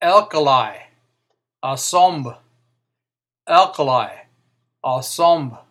alkali, ensemble, alkali, ensemble.